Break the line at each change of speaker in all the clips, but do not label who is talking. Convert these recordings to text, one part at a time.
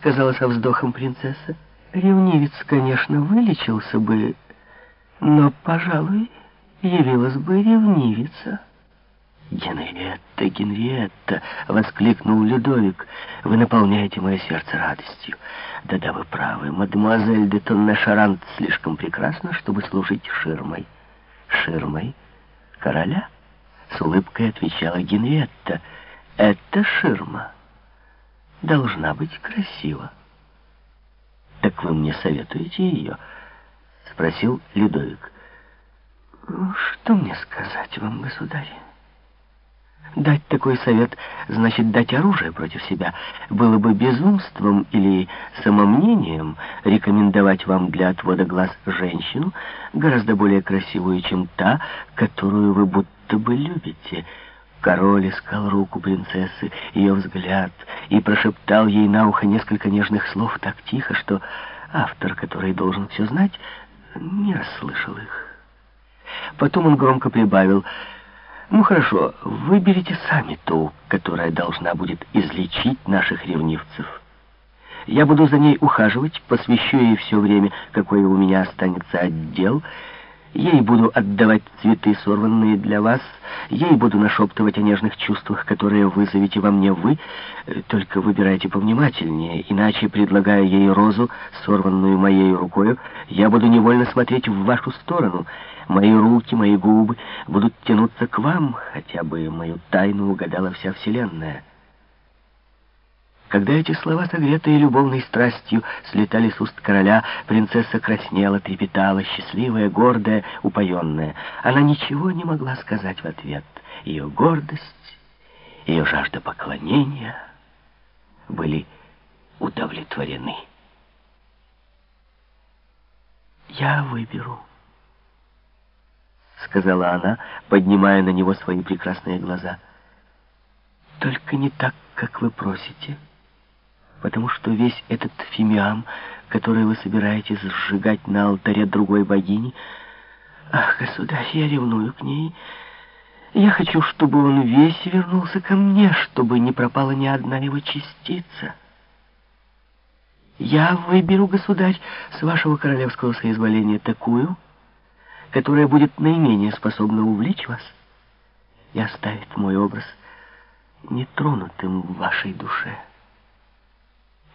сказала со вздохом принцесса. Ревнивец, конечно, вылечился бы, но, пожалуй, явилась бы ревнивица. «Генриетта, Генриетта!» — воскликнул Людовик. «Вы наполняете мое сердце радостью. Да-да, вы правы. Мадемуазель де Тонне-Шарант слишком прекрасна, чтобы служить ширмой». «Ширмой? Короля?» — с улыбкой отвечала Генриетта. «Это ширма. Должна быть красива». «Так вы мне советуете ее?» — спросил Людовик. «Что мне сказать вам, государь?» Дать такой совет значит дать оружие против себя. Было бы безумством или самомнением рекомендовать вам для отвода глаз женщину, гораздо более красивую, чем та, которую вы будто бы любите. Король искал руку принцессы, ее взгляд, и прошептал ей на ухо несколько нежных слов так тихо, что автор, который должен все знать, не расслышал их. Потом он громко прибавил — ну хорошо, выберите сами ту, которая должна будет излечить наших ревнивцев. Я буду за ней ухаживать, посвящу ей все время, какое у меня останется отдел, Ей буду отдавать цветы, сорванные для вас. Ей буду нашептывать о нежных чувствах, которые вызовете во мне вы. Только выбирайте повнимательнее, иначе, предлагая ей розу, сорванную моей рукою, я буду невольно смотреть в вашу сторону. Мои руки, мои губы будут тянуться к вам, хотя бы мою тайну угадала вся Вселенная. Когда эти слова, согретые любовной страстью, слетали с уст короля, принцесса краснела, трепетала, счастливая, гордая, упоенная. Она ничего не могла сказать в ответ. Ее гордость, ее жажда поклонения были удовлетворены. «Я выберу», — сказала она, поднимая на него свои прекрасные глаза. «Только не так, как вы просите» потому что весь этот фимиам, который вы собираетесь сжигать на алтаре другой богини... Ах, государь, я ревную к ней. Я хочу, чтобы он весь вернулся ко мне, чтобы не пропала ни одна его частица. Я выберу, государь, с вашего королевского соизволения такую, которая будет наименее способна увлечь вас и оставит мой образ нетронутым в вашей душе.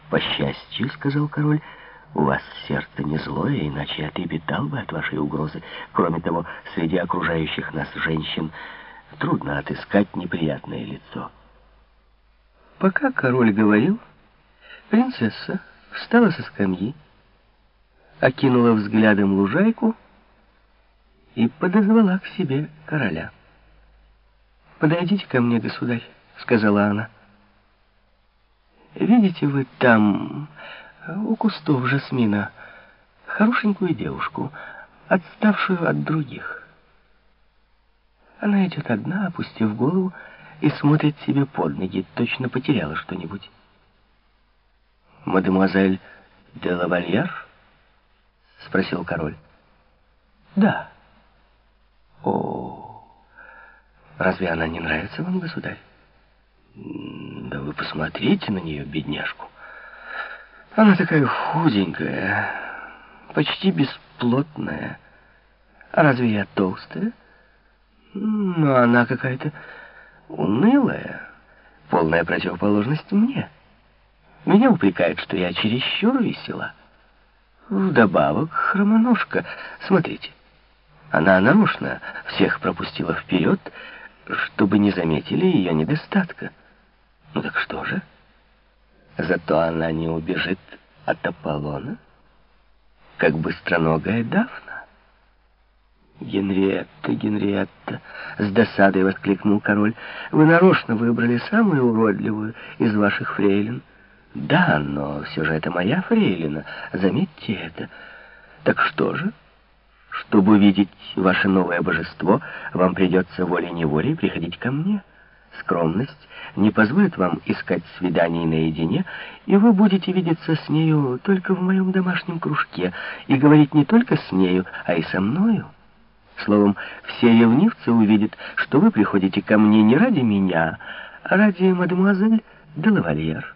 «По счастью, — сказал король, — у вас сердце не злое, иначе я трепетал бы от вашей угрозы. Кроме того, среди окружающих нас женщин трудно отыскать неприятное лицо». Пока король говорил, принцесса встала со скамьи, окинула взглядом лужайку и подозвала к себе короля. «Подойдите ко мне, государь», — сказала она. Видите вы там, у кустов жасмина, хорошенькую девушку, отставшую от других. Она идет одна, опустив голову, и смотрит себе под ноги, точно потеряла что-нибудь. «Мадемуазель де лавальяр?» — спросил король. «Да». «О, разве она не нравится вам, государь?» Да вы посмотрите на нее, бедняжку. Она такая худенькая, почти бесплотная. А разве я толстая? Но она какая-то унылая, полная противоположность мне. Меня упрекают, что я чересчур весела. Вдобавок хромоножка. Смотрите, она нарочно всех пропустила вперед, чтобы не заметили ее недостатка. Ну так что же? Зато она не убежит от Аполлона, как быстроногая Дафна. «Генриетта, Генриетта!» — с досадой воскликнул король. «Вы нарочно выбрали самую уродливую из ваших фрейлин». «Да, но все же это моя фрейлина, заметьте это. Так что же?» «Чтобы увидеть ваше новое божество, вам придется волей-неволей приходить ко мне». Скромность не позволит вам искать свиданий наедине, и вы будете видеться с нею только в моем домашнем кружке и говорить не только с нею, а и со мною. Словом, все ревнивцы увидят, что вы приходите ко мне не ради меня, а ради мадемуазель де лавальер.